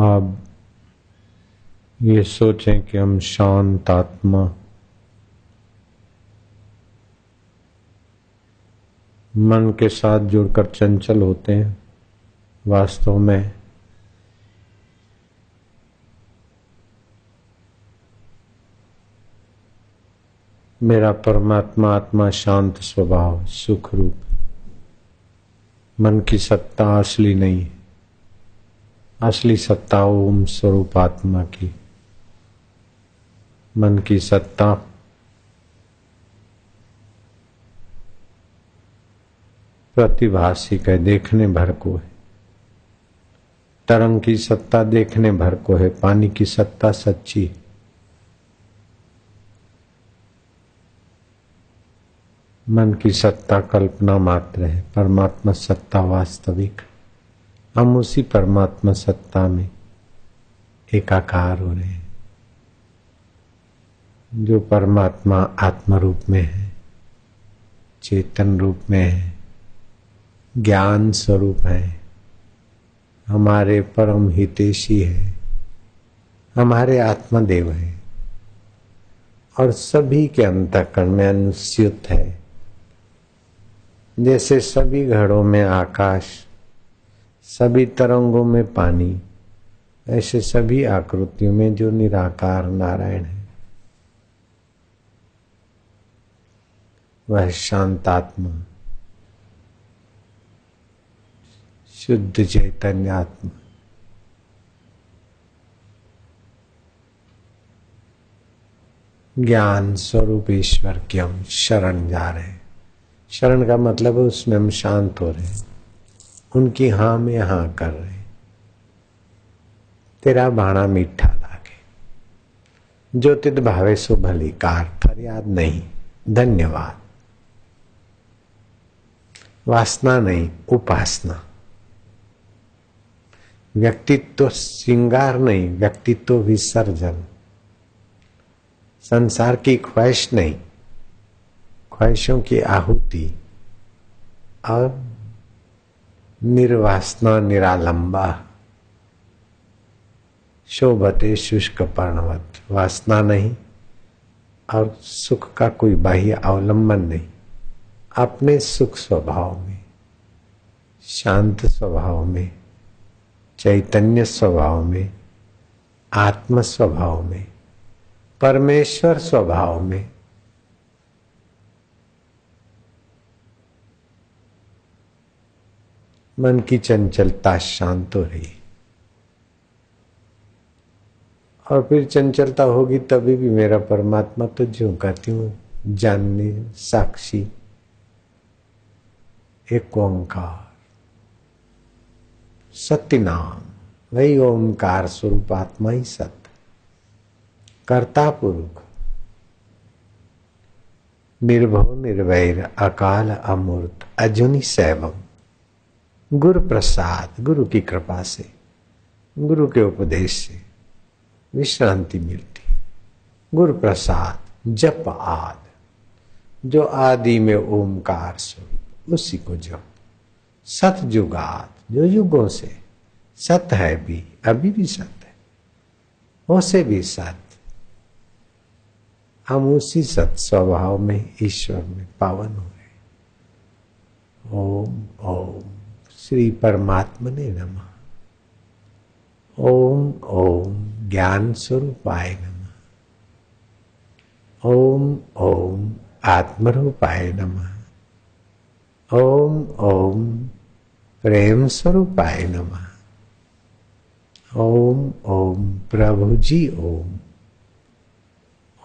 आप ये सोचें कि हम शांत आत्मा। मन के साथ जुड़कर चंचल होते हैं, वास्तव में। मेरा परमात्मा, आत्मा शांत स्वभाव सुख रूप मन की सत्ता असली नहीं। असली सत्ता ओम स्वरूप आत्मा की। मन की सत्ता। प्रतिभाषिक है देखने भर को है। तरंग की सत्ता देखने भर को है, पानी की सत्ता सच्ची है। मन की सत्ता कल्पना मात्र है, परमात्मा सत्ता वास्तविक हम उसी परमात्मा सत्ता में एकाकार हो रहे हैं। जो परमात्मा आत्म रूप में है, चेतन रूप में है, ज्ञान स्वरूप है, हमारे परम हितेशी है, हमारे आत्मदेव है, और सभी के अंतकरण में अनुस्युत है। जैसे सभी घड़ों में आकाश सभी तरंगों में पानी, ऐसे सभी आकृतियों में जो निराकार नारायण है। वह शांतात्मा, शुद्ध चैतन्य आत्मा ज्ञान स्वरूप ईश्वर की हम शरण जा रहे हैं। शरण का मतलब है उसमें हम शांत हो रहे हैं। उनकी हाँ में हाँ कर रहे तेरा भाणा मीठा लागे। जो तिद भावे सो भली कार, फरियाद नहीं, धन्यवाद। वासना नहीं, उपासना। व्यक्तित्व श्रृंगार नहीं, व्यक्तित्व विसर्जन। संसार की ख्वाहिश नहीं, ख्वाहिशों की आहुति। और निर्वासना, निरालंबा। शोभते शुष्क पर्णवत। वासना नहीं और सुख का कोई बाह्य अवलंबन नहीं। अपने सुख स्वभाव में, शांत स्वभाव में, चैतन्य स्वभाव में, आत्म स्वभाव में, परमेश्वर स्वभाव में मन की चंचलता शांत हो रही। और फिर चंचलता होगी तभी भी मेरा परमात्मा तो जो कहती हूँ जानने, साक्षी, एक ओंकार। सत्य नाम वही ओंकार स्वरूप आत्मा ही सत्य। कर्ता पुरुष निर्भव, निर्वैर, अकाल, अमूर्त, अजुनि, सैवम। गुरु प्रसाद, गुरु की कृपा से, गुरु के उपदेश से विश्रांति मिलती। गुरु प्रसाद, जप आद, जो आदि में ओमकार स्वरूप, उसी को जप। सत जुगात जो युगों से सत है भी, अभी भी सत है वो से भी सत। हम उसी सत स्वभाव में ईश्वर में पावन हुए ओम ओम। श्री परमात्मने नमः। ओम ओम, ज्ञान स्वरूपाय नमः। ओम ओम, आत्मरूपाय नमः। ओम ओम, प्रेम स्वरूपाय नमः। ओम ओम प्रभु जी ओम।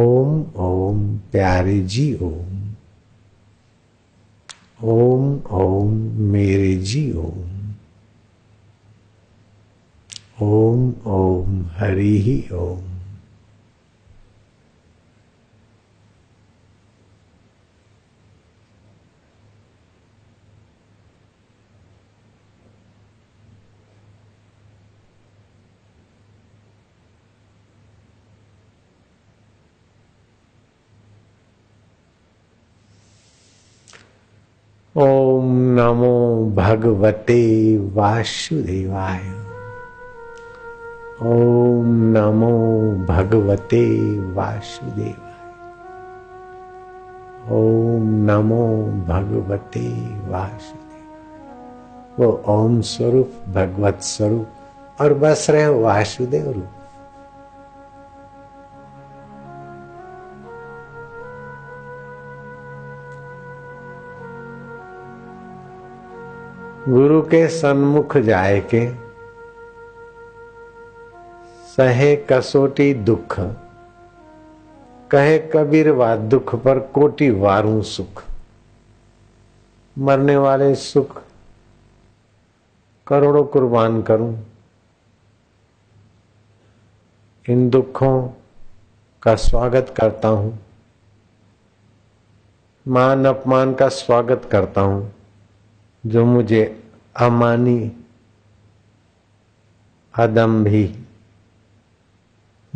ओम ओम प्यारे जी ओम। ओम ओम मेरे जी ओम। ओम ओम हरि ही ओम। ओम नमो भगवते वासुदेवाय। ओम नमो भगवते वासुदेवाय। ओम नमो भगवते वासुदेव वो ओम स्वरूप, भगवत स्वरूप और बस रहे वासुदेव रूप। गुरु के सन्मुख जाए के सहे कसोटी दुख, कहे कबीर वा दुख पर कोटि वारू सुख। मरने वाले सुख करोड़ों कुर्बान करूँ। इन दुखों का स्वागत करता हूँ। मान अपमान का स्वागत करता हूँ। जो मुझे अमानी अदम भी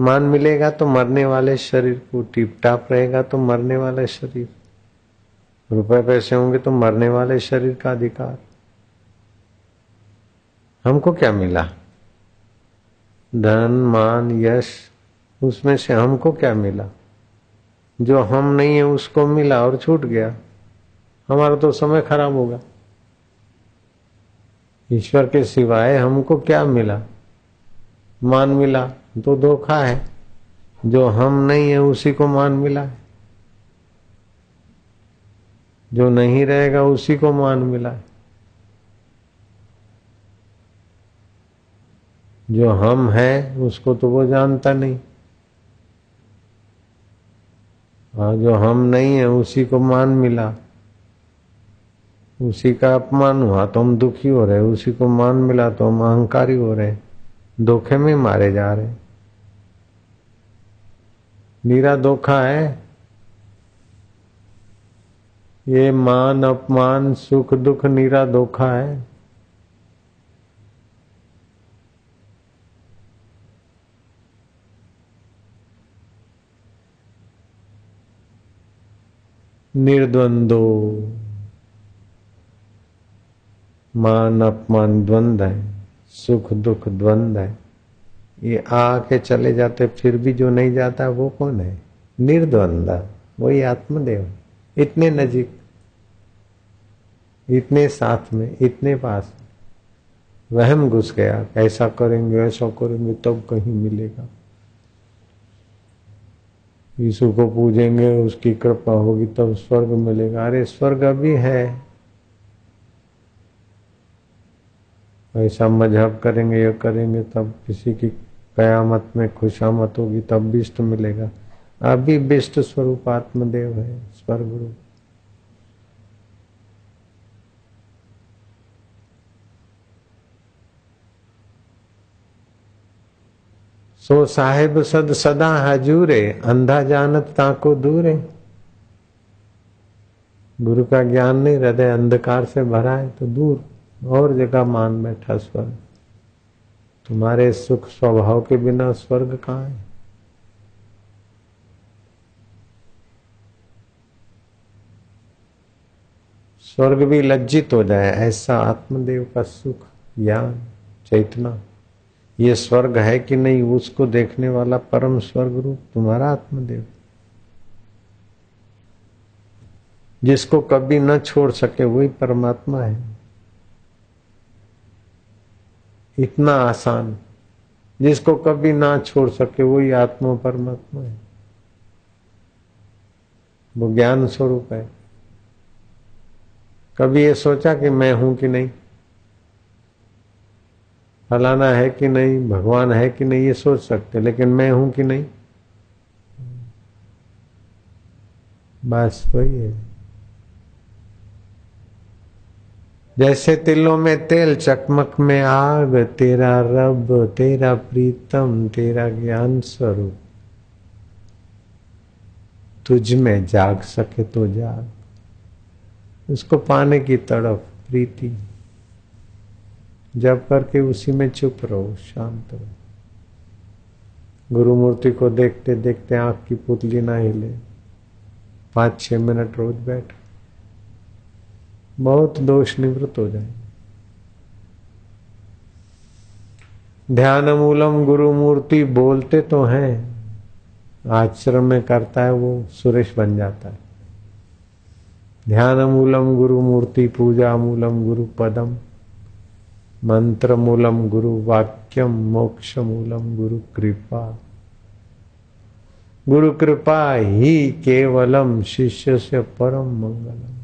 मान मिलेगा तो मरने वाले शरीर को टिप टाप रहेगा तो मरने वाले शरीर। रुपए पैसे होंगे तो मरने वाले शरीर का अधिकार। हमको क्या मिला? धन, मान, यश, उसमें से हमको क्या मिला? जो हम नहीं है उसको मिला और छूट गया। हमारा तो समय खराब होगा। ईश्वर के सिवाय हमको क्या मिला? मान मिला तो धोखा है। जो हम नहीं है, उसी को मान मिला है। जो नहीं रहेगा, उसी को मान मिला है। जो हम है, उसको तो वो जानता नहीं। और जो हम नहीं है, उसी को मान मिला। उसी का अपमान हुआ तो हम दुखी हो रहे, उसी को मान मिला तो हम अहंकारी हो रहे, धोखे में मारे जा रहे। नीरा धोखा है। ये मान, अपमान, सुख, दुख, नीरा धोखा है। निर्द्वंदो। मान अपमान द्वंद है सुख दुख द्वंद है। ये आके चले जाते, फिर भी जो नहीं जाता, वो कौन है? निर्द्वंद, वही आत्मदेव। इतने नजीक, इतने साथ में, इतने पास। वहम घुस गया, ऐसा करेंगे ऐसा करेंगे, तब कहीं मिलेगा। यीशु को पूजेंगे, उसकी कृपा होगी, तब स्वर्ग मिलेगा। अरे, स्वर्ग अभी है। ऐसा मज़हब करेंगे, ये करेंगे, तब किसी की कयामत में खुशामत होगी, तब बिष्ट मिलेगा। अभी बिष्ट स्वरूप आत्मदेव है स्वर्ग रूप सो साहेब सद सदा हजूरे, अंधा जानत ताको दूरे। गुरु का ज्ञान नहीं, हृदय अंधकार से भरा है तो दूर। और जगह मान बैठा स्वर्ग। तुम्हारे सुख स्वभाव के बिना स्वर्ग कहाँ है? स्वर्ग भी लज्जित हो जाए, ऐसा आत्मदेव का सुख, ज्ञान, चेतना। ये स्वर्ग है कि नहीं, उसको देखने वाला परम स्वर्ग रूप तुम्हारा आत्मदेव। जिसको कभी न छोड़ सके, वही परमात्मा है। इतना आसान। जिसको कभी ना छोड़ सके, वही आत्मा परमात्मा है। वो ज्ञान स्वरूप है। कभी ये सोचा कि मैं हूँ कि नहीं? फलाना है कि नहीं? भगवान है कि नहीं? ये सोच सकते, लेकिन मैं हूँ कि नहीं? बस वही है। जैसे तिलों में तेल चकमक में आग, तेरा रब, तेरा प्रीतम, तेरा ज्ञान स्वरूप। तुझ में जाग सके तो जाग। उसको पाने की तड़प, प्रीति। जब करके उसी में चुप रहो, शांत रहो। गुरु मूर्ति को देखते देखते आँख की पुतली ना हिले। पाँच छह मिनट रोज बैठ। बहुत दोष निवृत्त हो जाए। ध्यान मूलम गुरु मूर्ति बोलते तो हैं, आश्रम में करता है वो, सुरेश बन जाता है। ध्यान मूलम गुरु मूर्ति पूजा मूलम गुरु पदम मंत्र मूलम गुरु वाक्यम मोक्ष मूलम गुरु कृपा गुरु कृपा ही केवलम शिष्य से परम मंगलम।